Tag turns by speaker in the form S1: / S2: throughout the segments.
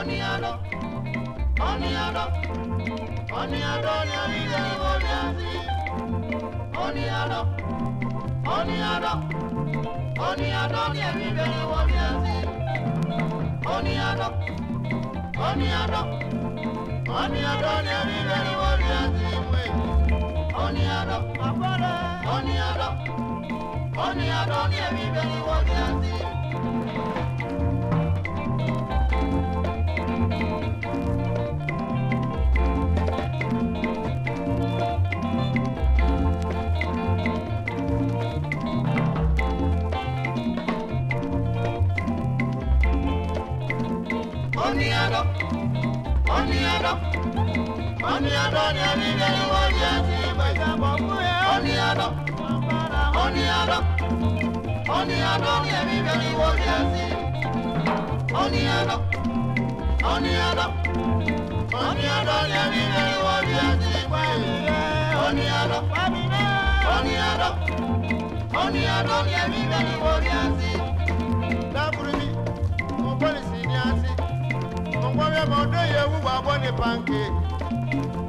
S1: oniado oniado oniado ni a vida de volver así oniado oniado oniado ni a vida de volver así oniado oniado oniado ni a vida de volver así oniado oniado oniado ni a vida de volver Oni ado, oni ado, oni ado ni ami bẹ̀rù oni ati ìgbẹ́jà bọ̀ fún yẹ. Oni ado, oni ado, oni ado ni ami bẹ̀rù oni ati. Oni ado, oni ado, oni ado ni ami bẹ̀rù oni ati ìgbẹ́jà. Oni ado, oni ado, oni ado ni ami bẹ̀rù
S2: oni ati. ọgbọ́ ní pancake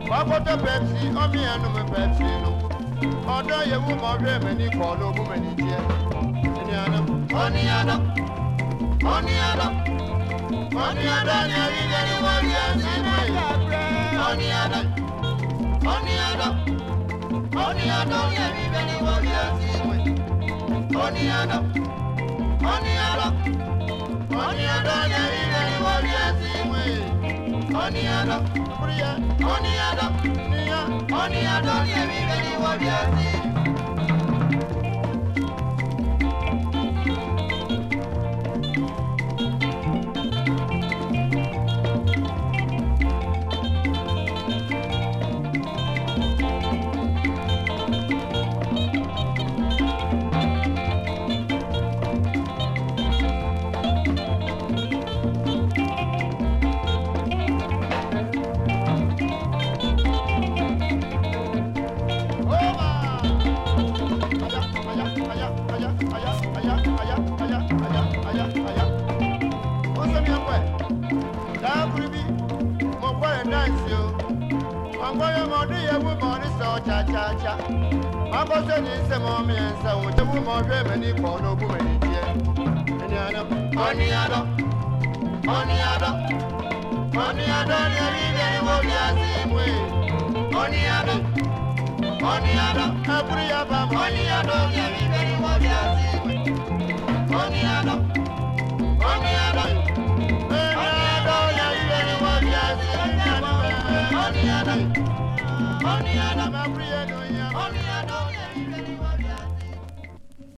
S2: kọ́kọ́tọ́ pepsi ọmọ ẹnu mi pepsi nù ọdọ yewu mọ rẹ mi ní kọ́ ló gún mi ní tiẹ̀.
S1: oníyàdọ́ oníyàdọ́ oníyàdọ́ oníyàdọ́ ni àríyá ni wọ́n rí ẹsẹ̀ náà oníyàdọ́ oníyàdọ́ oníyàdọ́ ni àríyá ni wọ́n rí ẹsẹ̀ náà oníyàdọ́. Oni oni ado, ado, oni ado, oniado niña oniado ni mi veni wo bi asi
S2: Mabose ni nse mo mi nse wo je wo mo hwe me ni ko no bu me
S1: ni die. Ani ana, ani ada. Ani ada. Ani ada ni ri ni wo bi asi mu. Ani ada. Oniano, Capriaba, Oniano, Yamiberi Mobiasi, Oniano, Oniano, Oniano, Yamiberi Mobiasi, Oniano, Oniano, Oniano,
S2: Capriano, Oniano.